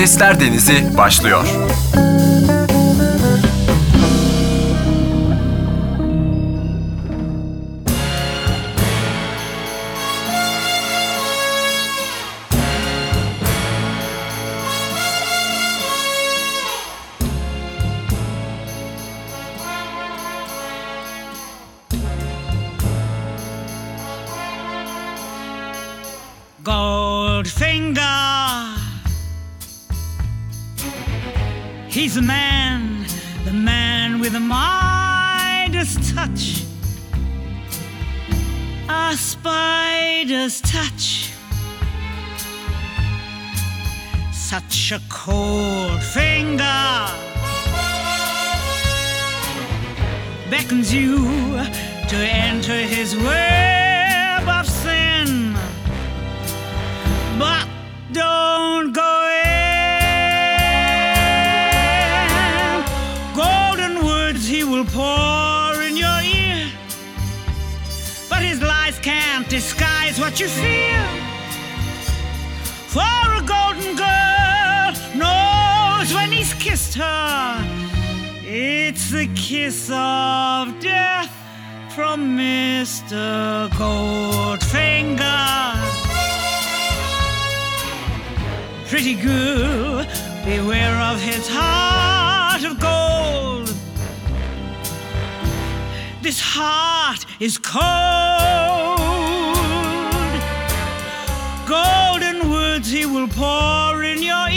Sesler Denizi başlıyor. A cold finger beckons you to enter his web of sin. But don't go in. Golden words he will pour in your ear. But his lies can't disguise what you feel. For a golden girl when he's kissed her. It's the kiss of death from Mr. Goldfinger. Pretty girl, beware of his heart of gold. This heart is cold. Golden words he will pour in your.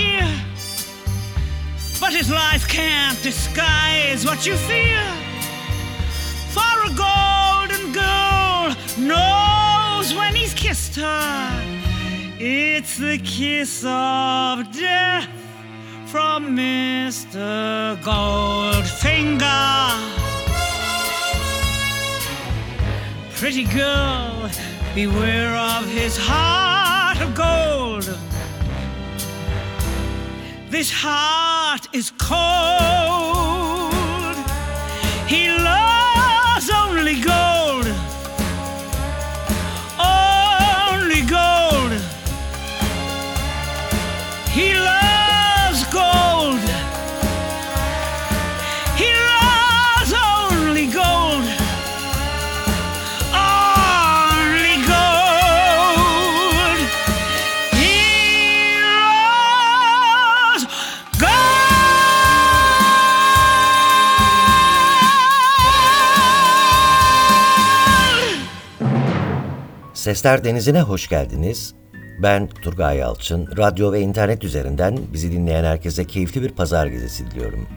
But his lies can't disguise what you fear. For a golden girl knows when he's kissed her. It's the kiss of death from Mr. Goldfinger. Pretty girl, beware of his heart of gold. This heart is cold. He loves Sesler Denizi'ne hoş geldiniz. Ben Turgay Yalçın. Radyo ve internet üzerinden bizi dinleyen herkese keyifli bir pazar gecesi diliyorum.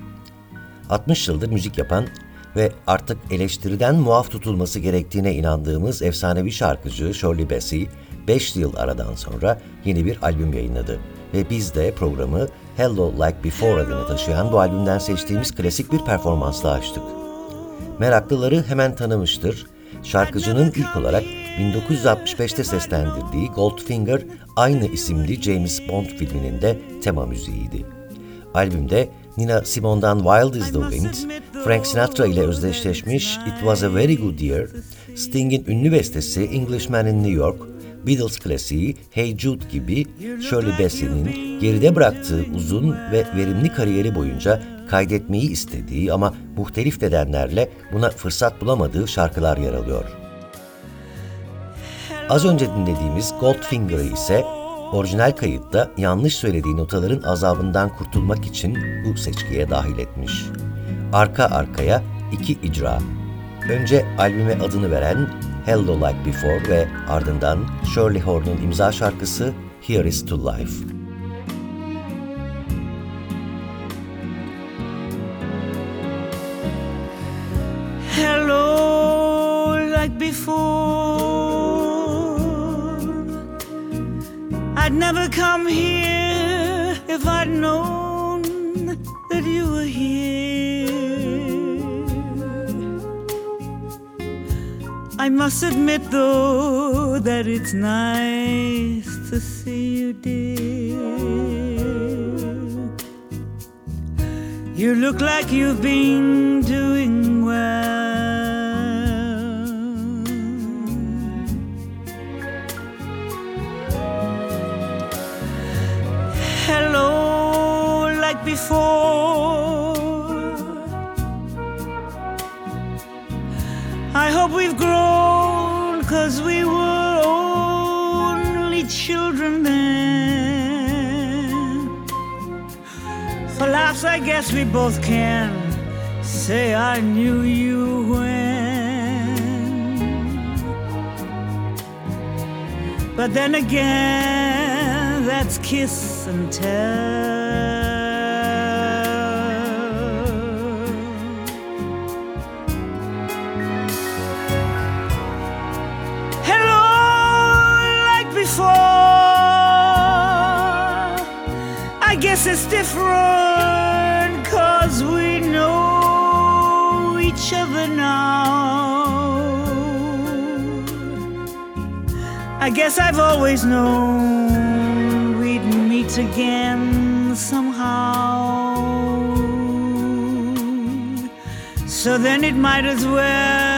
60 yıldır müzik yapan ve artık eleştiriden muaf tutulması gerektiğine inandığımız efsanevi şarkıcı Shirley Bassey 5 yıl aradan sonra yeni bir albüm yayınladı. Ve biz de programı Hello Like Before adını taşıyan bu albümden seçtiğimiz klasik bir performansla açtık. Meraklıları hemen tanımıştır. Şarkıcının ilk olarak 1965'te seslendirdiği Goldfinger aynı isimli James Bond filminin de tema müziğiydi. Albümde Nina Simone'dan Wild is the Wind, Frank Sinatra ile özdeşleşmiş It Was a Very Good Year, Sting'in ünlü bestesi Englishman in New York, Beatles klasiği Hey Jude gibi Shirley Bassey'nin geride bıraktığı uzun ve verimli kariyeri boyunca kaydetmeyi istediği ama muhtelif nedenlerle buna fırsat bulamadığı şarkılar yer alıyor. Az önce dinlediğimiz Goldfinger'ı ise orijinal kayıtta yanlış söylediği notaların azabından kurtulmak için bu seçkiye dahil etmiş. Arka arkaya iki icra. Önce albüme adını veren Hello Like Before ve ardından Shirley Horn'un imza şarkısı Here Is To Life. Never come here if I'd known that you were here. I must admit, though, that it's nice to see you, dear. You look like you've been doing well. Before. I hope we've grown, cause we were only children then. For laughs, I guess we both can say I knew you when. But then again, that's kiss and tell. I guess it's different cause we know each other now. I guess I've always known we'd meet again somehow. So then it might as well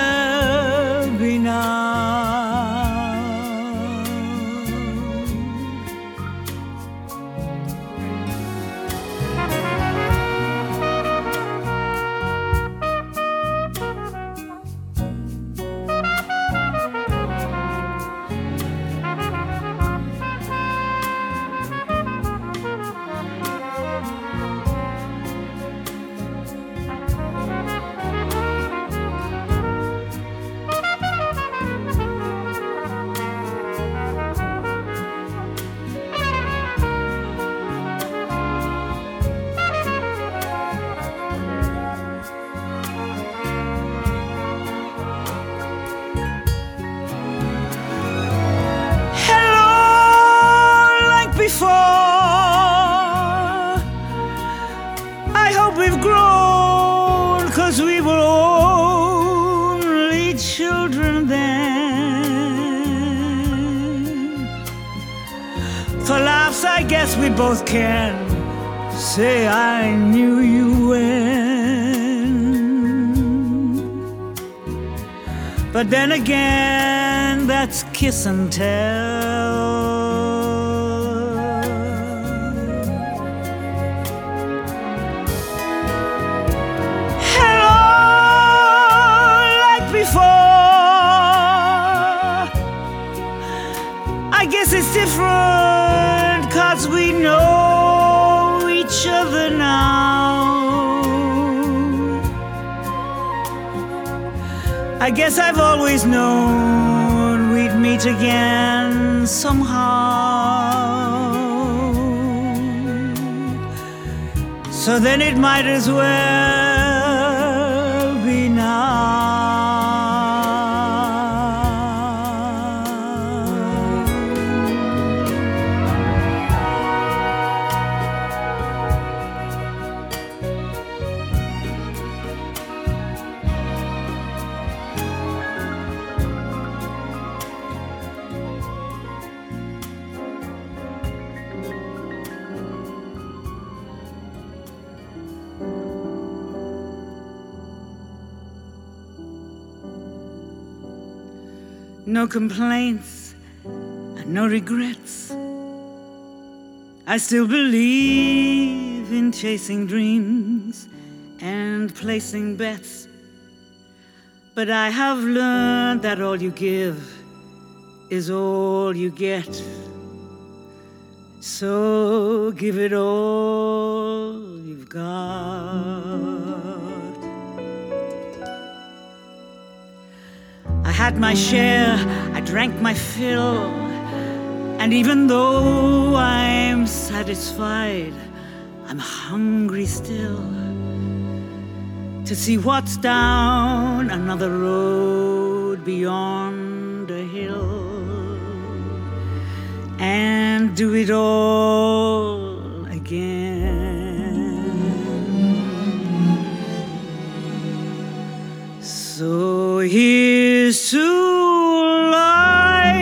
kiss and tell. Hello, like before. I guess it's different cause we know each other now. I guess I've always known meet again somehow. So then it might as well No complaints and no regrets. I still believe in chasing dreams and placing bets. But I have learned that all you give is all you get. So give it all you've got. Had my share, I drank my fill, and even though I'm satisfied, I'm hungry still to see what's down another road beyond a hill. And do it all here's to life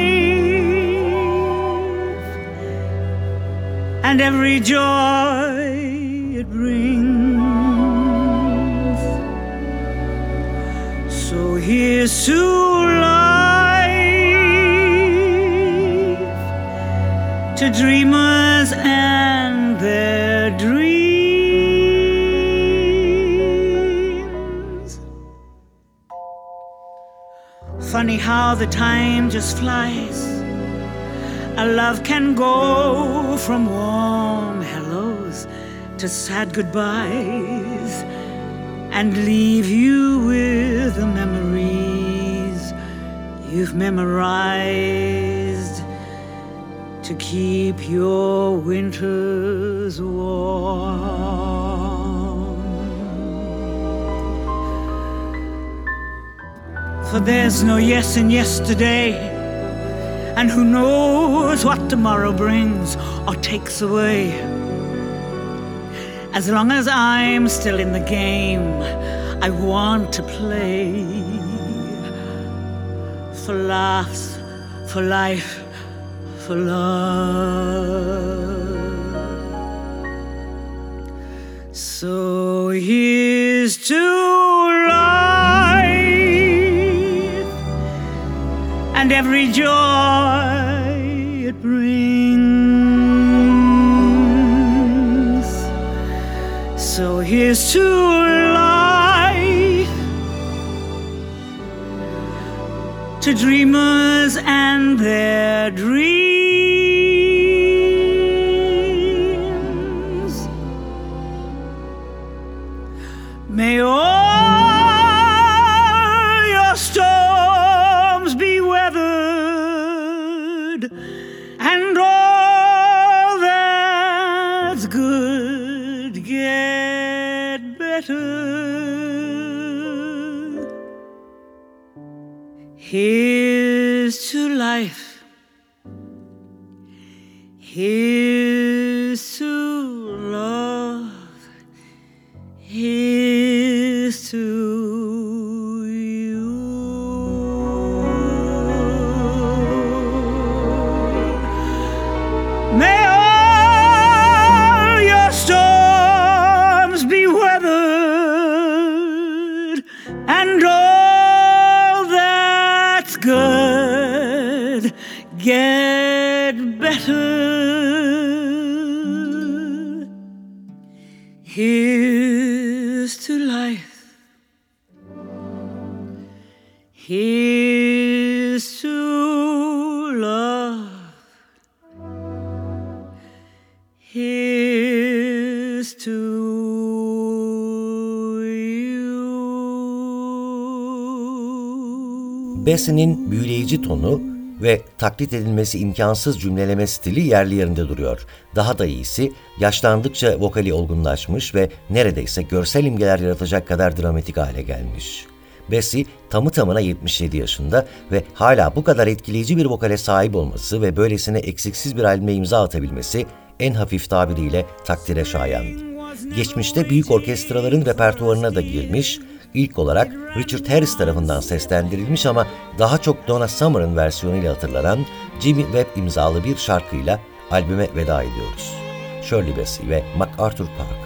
and every joy it brings. So here's to life, to dreamers and How the time just flies. A love can go from warm hellos to sad goodbyes and leave you with the memories you've memorized to keep your winters warm. For there's no yes in yesterday, and who knows what tomorrow brings or takes away. As long as I'm still in the game, I want to play for laughs, for life, for love. So here's to and every joy it brings. So here's to life, to dreamers and their dreams. Bessie'nin büyüleyici tonu ve taklit edilmesi imkansız cümleleme stili yerli yerinde duruyor. Daha da iyisi, yaşlandıkça vokali olgunlaşmış ve neredeyse görsel imgeler yaratacak kadar dramatik hale gelmiş. Bessie tamı tamına 77 yaşında ve hala bu kadar etkileyici bir vokale sahip olması ve böylesine eksiksiz bir albüme imza atabilmesi en hafif tabiriyle takdire şayan. Geçmişte büyük orkestraların repertuarına da girmiş, ilk olarak Richard Harris tarafından seslendirilmiş ama daha çok Donna Summer'ın versiyonuyla hatırlanan Jimmy Webb imzalı bir şarkıyla albüme veda ediyoruz. Shirley Bassey ve MacArthur Park.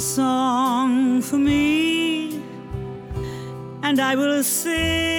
Song for me, and I will sing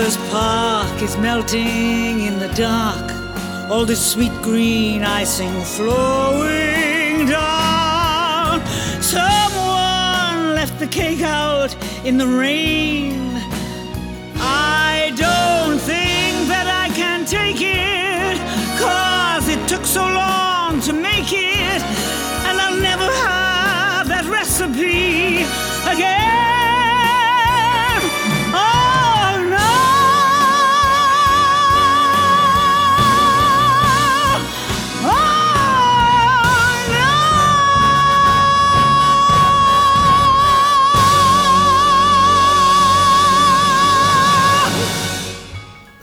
MacArthur's Park is melting in the dark. All the sweet green icing flowing down. Someone left the cake out in the rain. I don't think that I can take it, cause it took so long to make it, and I'll never have that recipe again.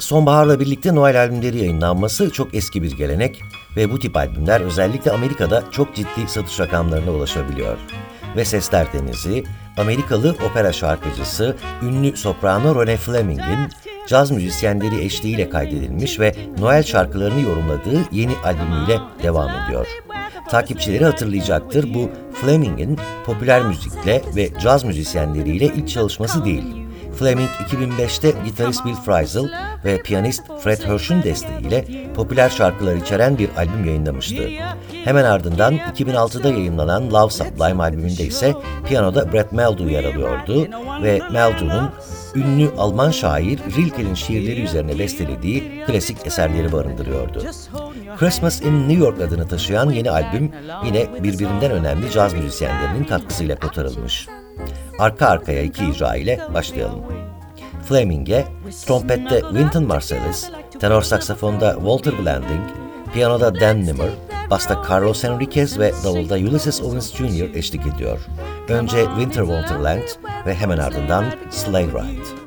Sonbaharla birlikte Noel albümleri yayınlanması çok eski bir gelenek ve bu tip albümler özellikle Amerika'da çok ciddi satış rakamlarına ulaşabiliyor. Ve Sesler Temizi, Amerikalı opera şarkıcısı ünlü soprano Rene Fleming'in caz müzisyenleri eşliğiyle kaydedilmiş ve Noel şarkılarını yorumladığı yeni albümüyle devam ediyor. Takipçileri hatırlayacaktır bu Fleming'in popüler müzikle ve caz müzisyenleriyle ilk çalışması değil. Fleming 2005'te gitarist Bill Frisell ve piyanist Fred Hirsch'ün desteğiyle popüler şarkılar içeren bir albüm yayınlamıştı. Hemen ardından 2006'da yayınlanan Love Sublime albümünde ise piyanoda Brett Meldau yer alıyordu ve Meldau'nun ünlü Alman şair Rilke'nin şiirleri üzerine bestelediği klasik eserleri barındırıyordu. Christmas in New York adını taşıyan yeni albüm yine birbirinden önemli caz müzisyenlerinin katkısıyla kotarılmış. Arka arkaya iki icra ile başlayalım. Fleming'e, trompette Wynton Marsalis, tenor saksafonda Walter Blanding, piyanoda Dan Nimmer, basta Carlos Enriquez ve davulda Ulysses Owens Jr. eşlik ediyor. Önce Winter Wonderland ve hemen ardından Sleigh Ride.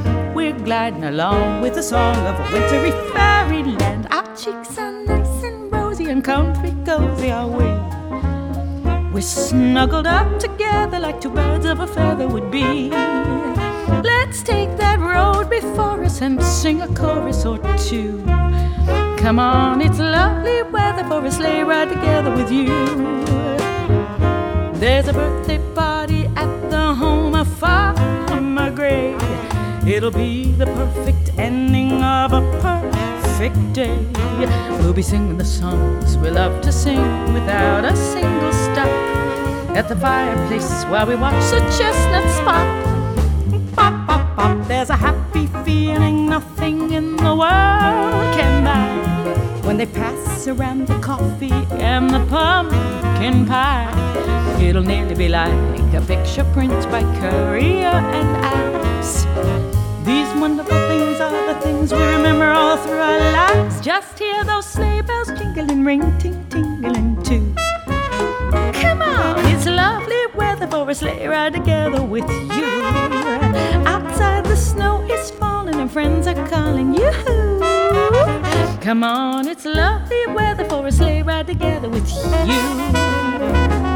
we're gliding along with the song of a wintry fairyland. Our cheeks are nice and rosy and comfy cozy are we. We're snuggled up together like two birds of a feather would be. Let's take that road before us and sing a chorus or two. Come on, it's lovely weather for a sleigh ride together with you. There's a birthday party It'll be the perfect ending of a perfect day. We'll be singing the songs we love to sing without a single stop. At the fireplace while we watch the chestnuts pop. Pop, pop, pop. There's a happy feeling nothing in the world can buy when they pass around the coffee and the pumpkin pie. It'll nearly be like a picture print by Currier and Ives. These wonderful things are the things we remember all through our lives. Just hear those sleigh bells jingling, ring, ting, tingling too. Come on, it's lovely weather for a sleigh ride together with you. Outside the snow is falling and friends are calling you. Come on, it's lovely weather for a sleigh ride together with you.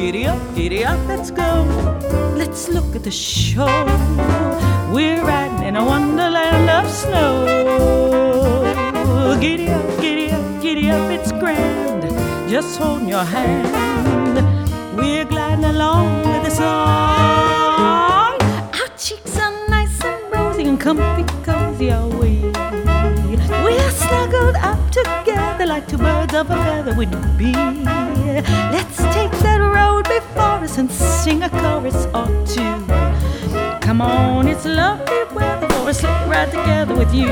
Giddy up, giddy up, let's go. Let's look at the show. We're riding in a wonderland of snow. Giddy up, giddy up, giddy up, it's grand. Just hold your hand. We're gliding along with the song. Our cheeks are nice and rosy and comfy, cozy are together like two birds of a feather would be. Let's take that road before us and sing a chorus or two. Come on, it's lovely weather for a sleigh ride together with you.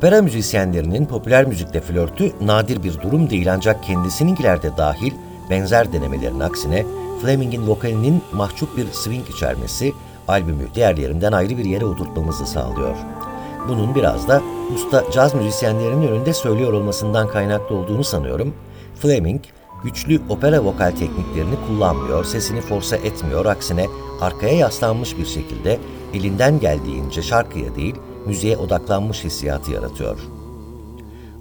Opera müzisyenlerinin popüler müzikle flörtü nadir bir durum değil ancak kendisininkiler de dahil benzer denemelerin aksine Fleming'in vokalinin mahcup bir swing içermesi albümü diğerlerinden ayrı bir yere oturtmamızı sağlıyor. Bunun biraz da usta caz müzisyenlerinin önünde söylüyor olmasından kaynaklı olduğunu sanıyorum. Fleming, güçlü opera vokal tekniklerini kullanmıyor, sesini force etmiyor, aksine arkaya yaslanmış bir şekilde elinden geldiğince şarkıya değil, müziğe odaklanmış hissiyatı yaratıyor.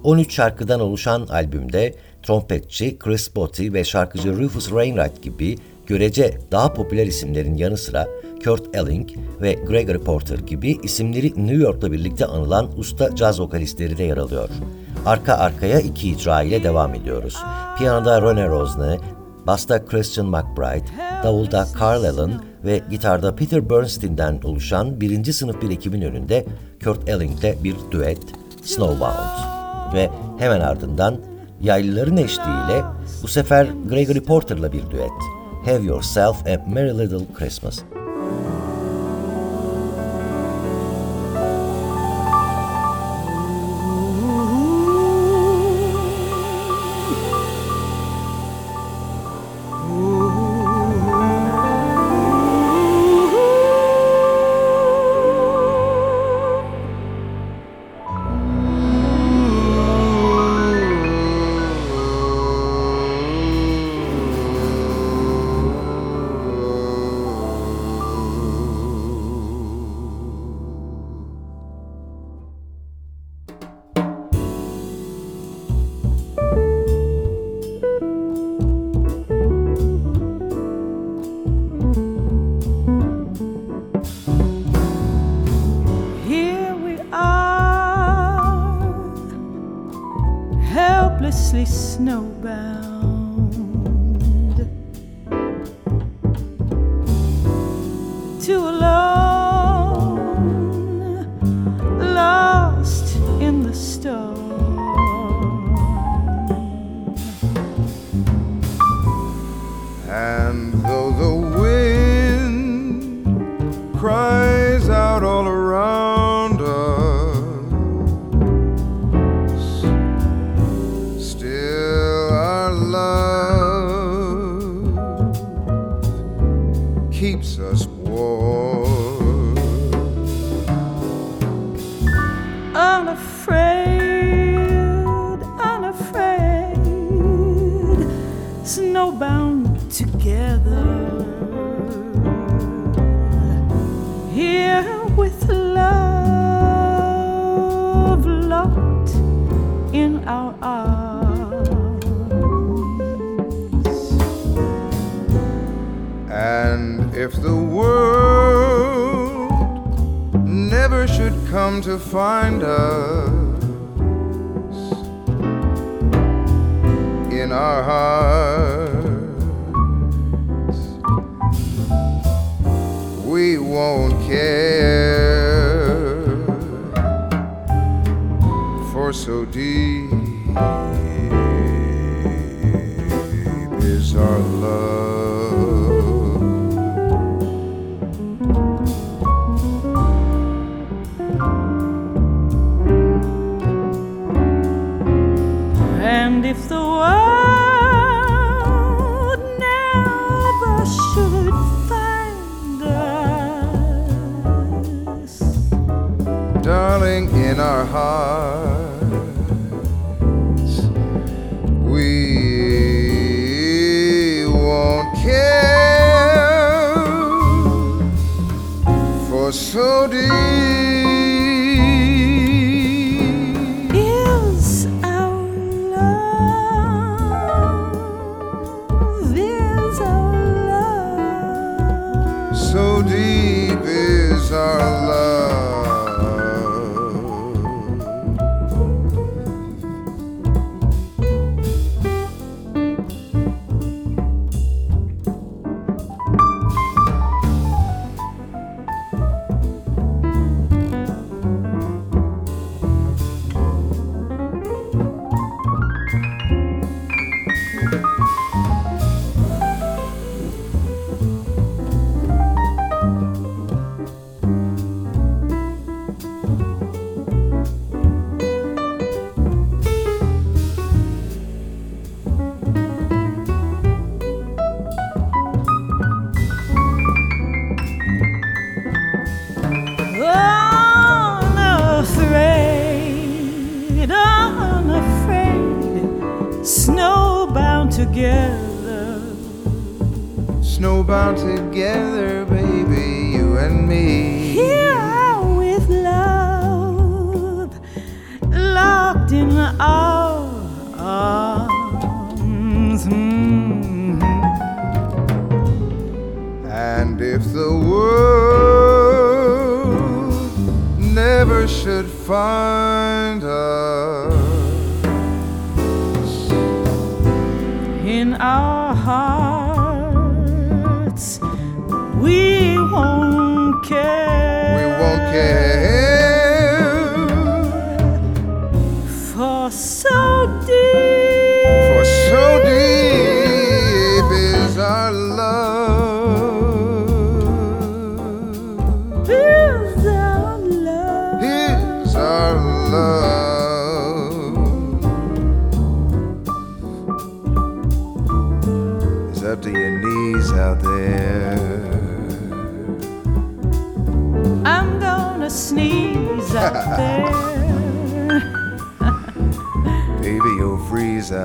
13 şarkıdan oluşan albümde trompetçi Chris Botti ve şarkıcı Rufus Wainwright gibi görece daha popüler isimlerin yanı sıra Kurt Elling ve Gregory Porter gibi isimleri New York'la birlikte anılan usta caz vokalistleri de yer alıyor. Arka arkaya iki icra ile devam ediyoruz. Piyanoda Rene Rosne, basta Christian McBride, davulda Carl Allen ve gitarda Peter Bernstein'den oluşan birinci sınıf bir ekibin önünde Kurt Elling'le bir düet Snowbound ve hemen ardından yaylıların eşliğiyle bu sefer Gregory Porter'la bir düet Have Yourself a Merry Little Christmas.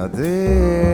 Out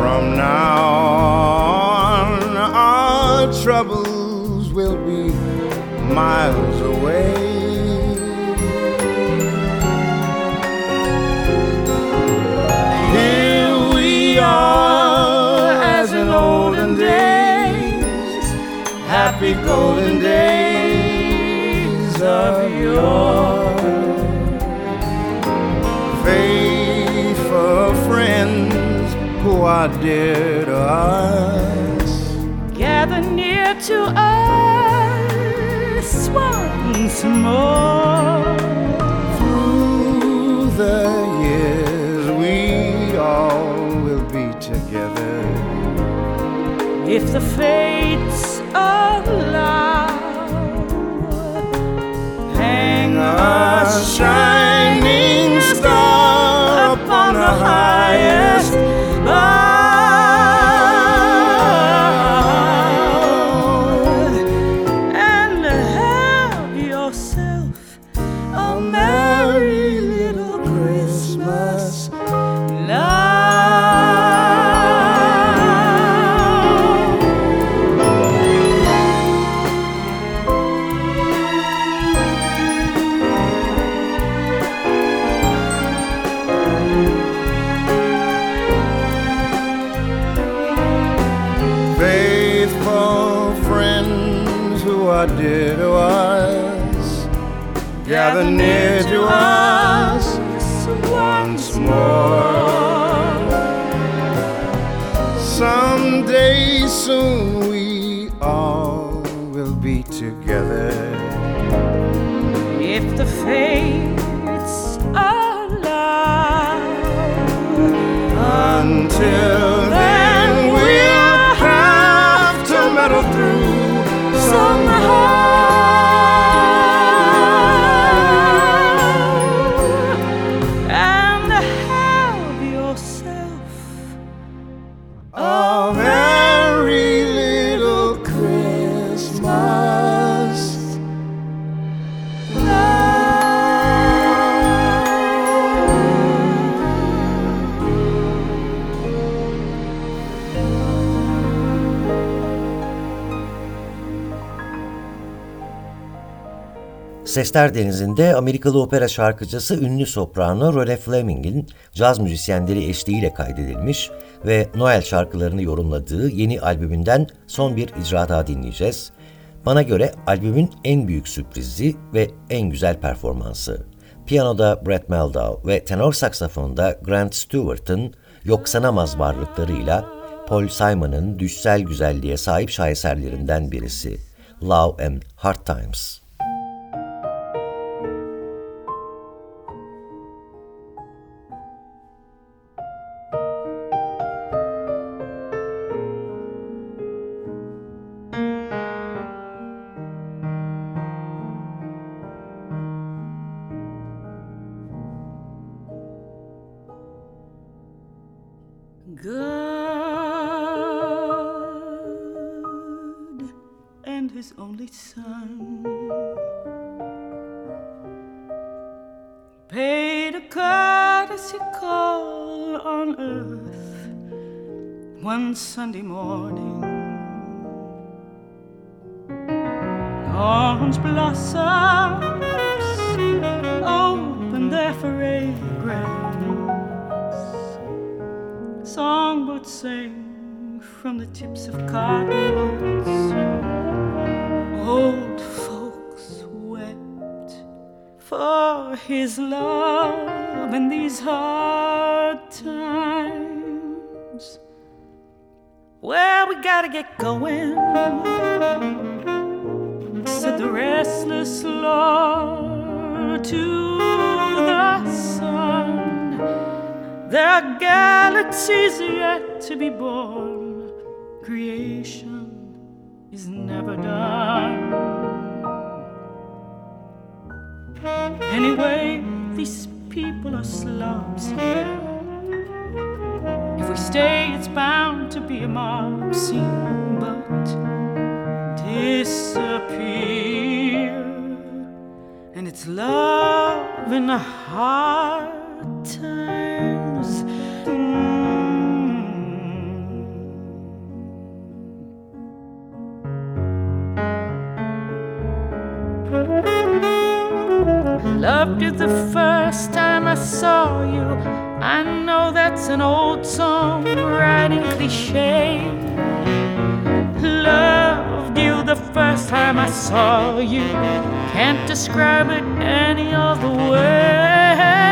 From now on, our troubles will be miles away. Here we are as in olden days, happy golden days of yore. Dear to us. gather near to us once more. Through the years, we all will be together. If the fates allow, hang a shining star upon the highest Sesler Denizi'nde Amerikalı opera şarkıcısı ünlü soprano Role Fleming'in caz müzisyenleri eşliğiyle kaydedilmiş ve Noel şarkılarını yorumladığı yeni albümünden son bir icra daha dinleyeceğiz. Bana göre albümün en büyük sürprizi ve en güzel performansı. Piyanoda Brett Meldau ve tenor saksafonda Grant Stewart'ın yok sanamaz varlıklarıyla Paul Simon'ın düşsel güzelliğe sahip şaheserlerinden birisi. Love and Hard Times. Only son paid a courtesy call on earth one Sunday morning. Orange blossoms open their fragrance songbirds sang from the tips of cottonwoods. Old folks wept for his love in these hard times. Well, we gotta get going, said the restless Lord to the sun. There are galaxies yet to be born. Creation is never done. Anyway, these people are slums here. If we stay, it's bound to be a mob scene, but disappear. And it's love in the hard times. Mm. Loved you the first time I saw you. I know that's an old song writing cliche. Loved you the first time I saw you. Can't describe it any other way.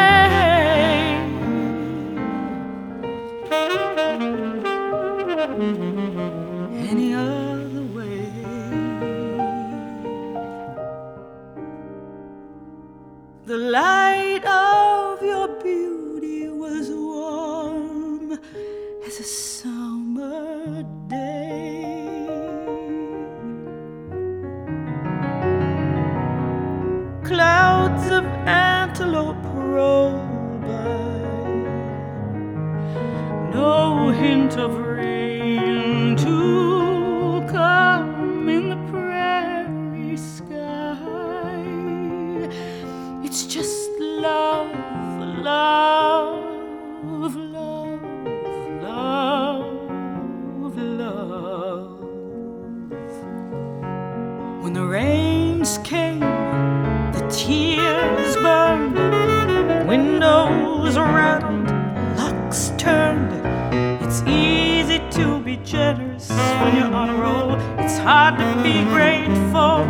Hard to be grateful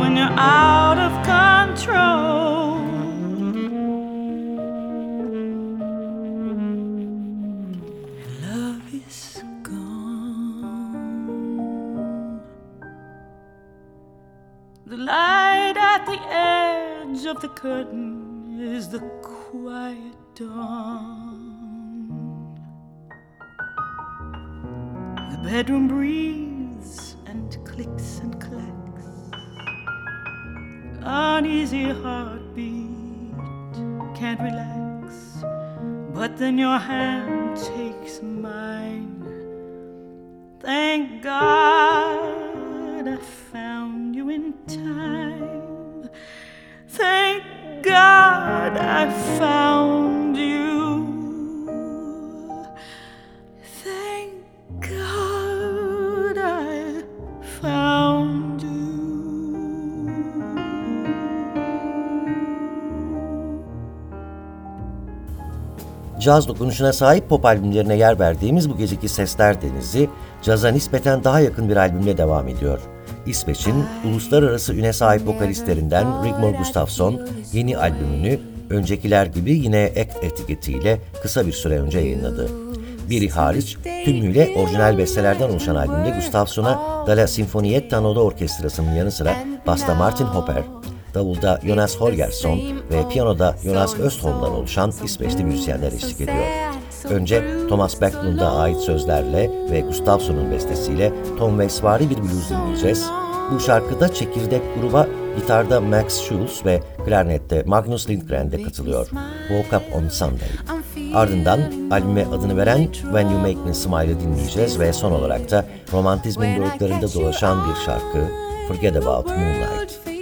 when you're out of control. Love is gone. The light at the edge of the curtain is the quiet dawn. The bedroom and clicks and clacks. Uneasy heartbeat can't relax. But then your hand takes mine. Thank God I found you in time. Thank God I found caz dokunuşuna sahip pop albümlerine yer verdiğimiz bu geceki Sesler Denizi, caza nispeten daha yakın bir albümle devam ediyor. İsveç'in uluslararası üne sahip vokalistlerinden Rigmor Gustafsson yeni albümünü öncekiler gibi yine Act etiketiyle kısa bir süre önce yayınladı. Biri hariç tümüyle orijinal bestelerden oluşan albümde Gustafsson'a Dala Sinfonietta Noda Orkestrası'nın yanı sıra basta Martin Hopper, davulda Jonas Holgersson ve piyanoda Jonas Östholm'dan oluşan İsveçli müzisyenler eşlik ediyor. Önce Thomas Backlund'a ait sözlerle ve Gustafsson'un bestesiyle Tom Waits'vari bir blues dinleyeceğiz. Bu şarkıda çekirdek gruba gitarda Max Schulz ve klarnette Magnus Lindgren de katılıyor. Woke Up On Sunday. Ardından albüme adını veren When You Make Me Smile'ı dinleyeceğiz ve son olarak da romantizmin boyutlarında dolaşan bir şarkı Forget About Moonlight.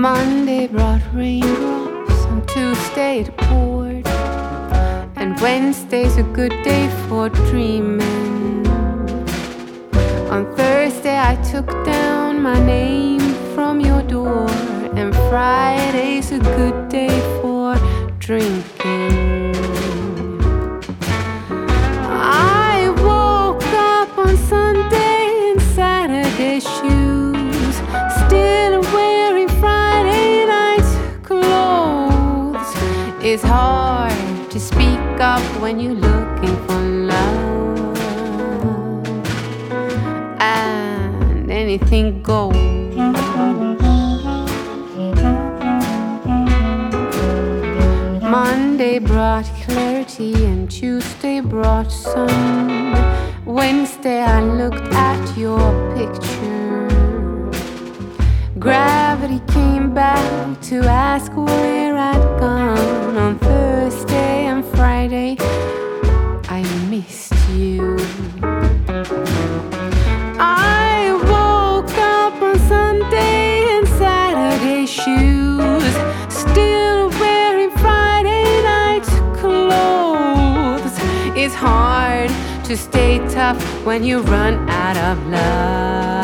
Monday brought raindrops, on Tuesday it poured, and Wednesday's a good day for dreaming. On Thursday I took down my name from your door, and Friday's a good day for drinking. It's hard to speak up when you're looking for love, and anything goes. Monday brought clarity and Tuesday brought sun. Wednesday I looked at your picture. Gravity came back to ask where I'd gone. On Thursday and Friday I missed you. I woke up on Sunday in Saturday shoes, still wearing Friday night clothes. It's hard to stay tough when you run out of love.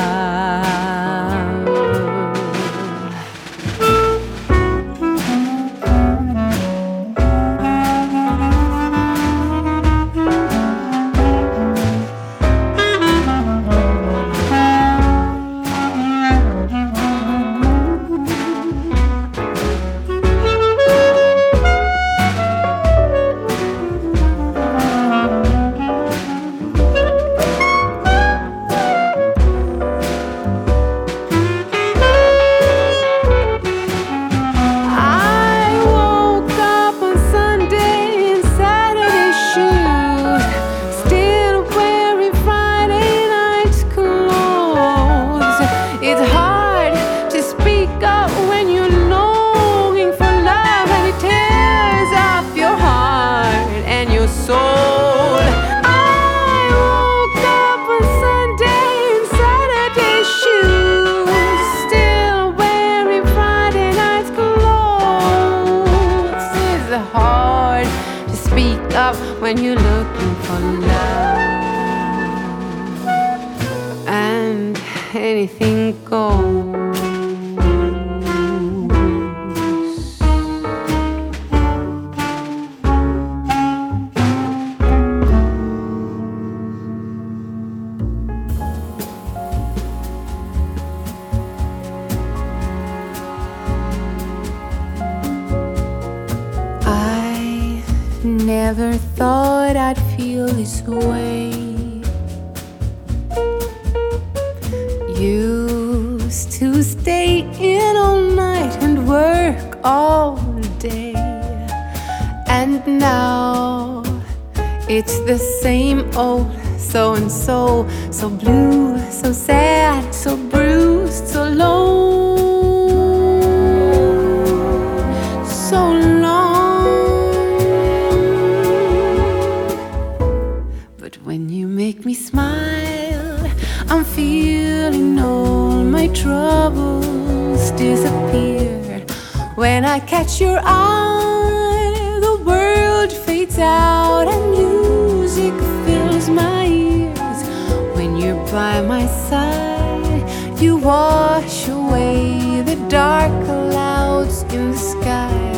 lights out and music fills my ears. When you're by my side, you wash away the dark clouds in the sky.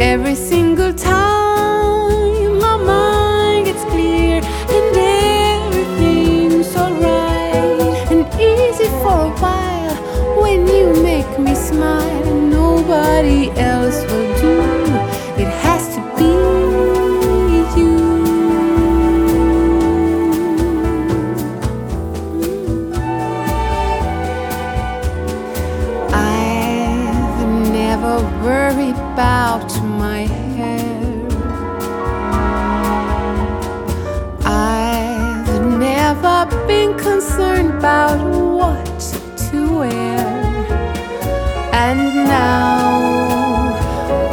Every single time. about what to wear. And now,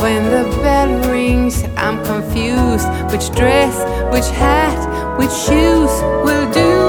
when the bell rings, I'm confused which dress, which hat, which shoes will do.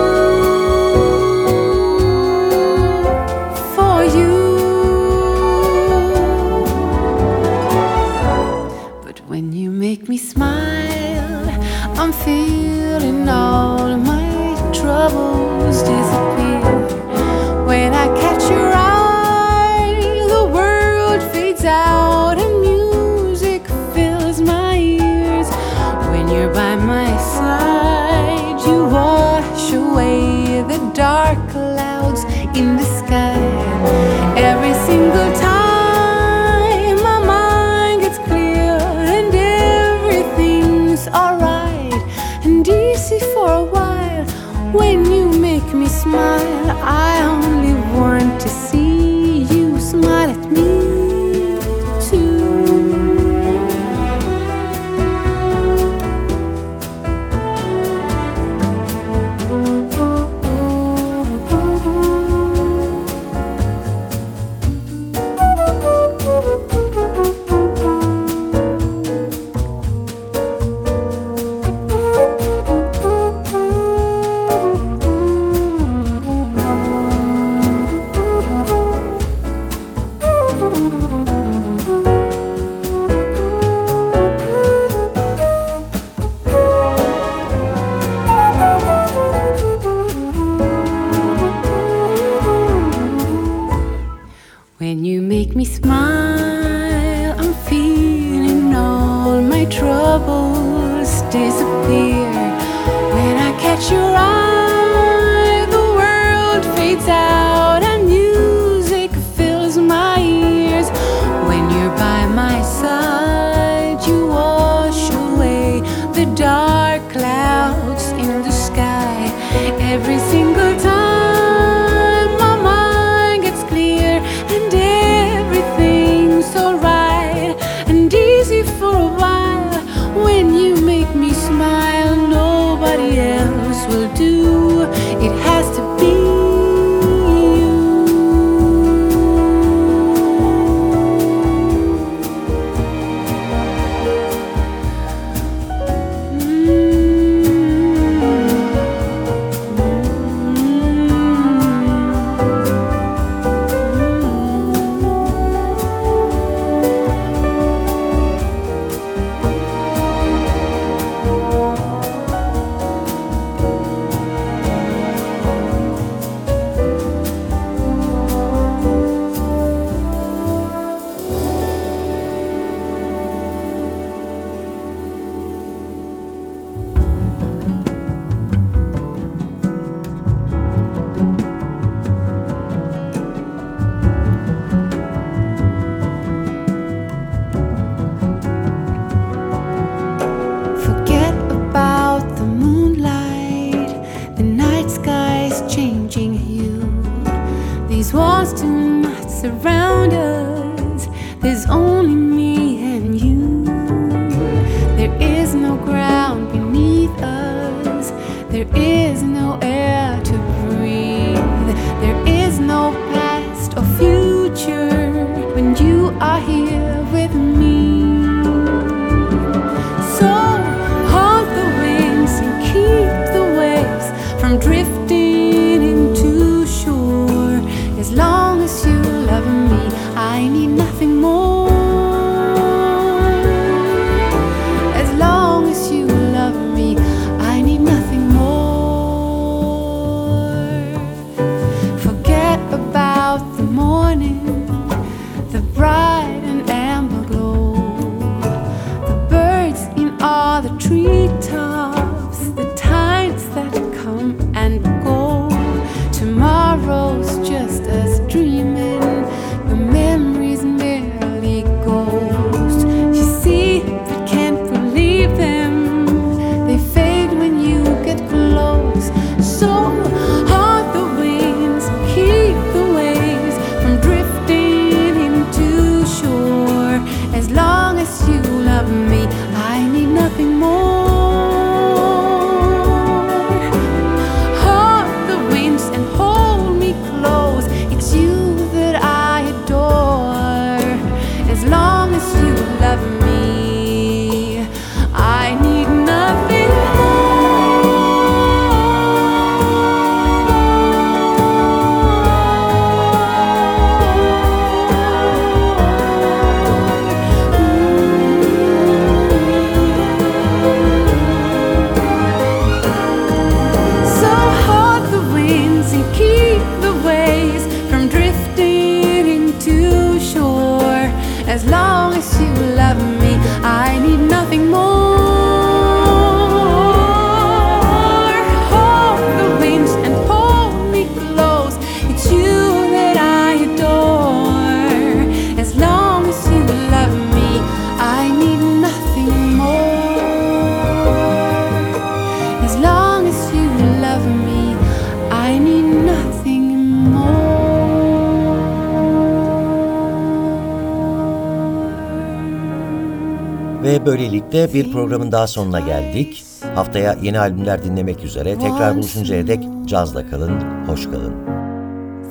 Bir programın daha sonuna geldik. Haftaya yeni albümler dinlemek üzere. Tekrar buluşuncaya dek cazla kalın, hoş kalın.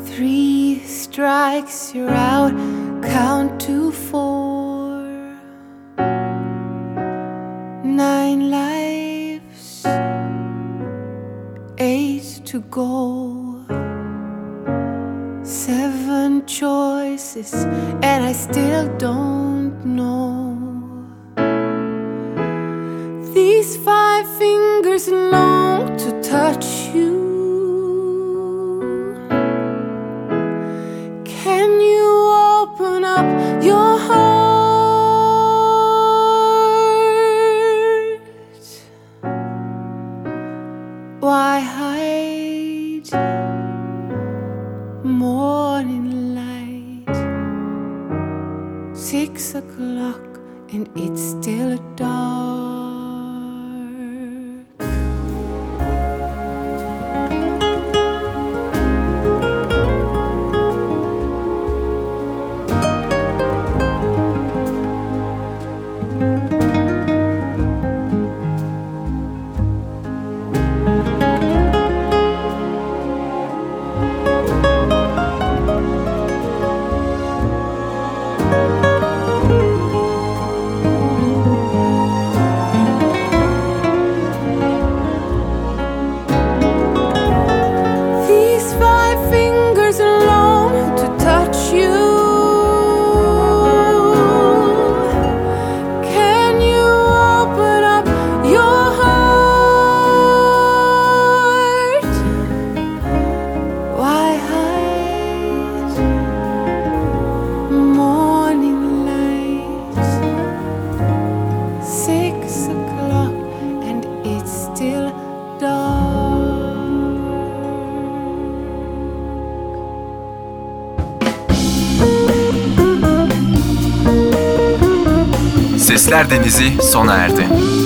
Three strikes, you're out. Count to four. Touch you. Karadeniz'i sona erdi.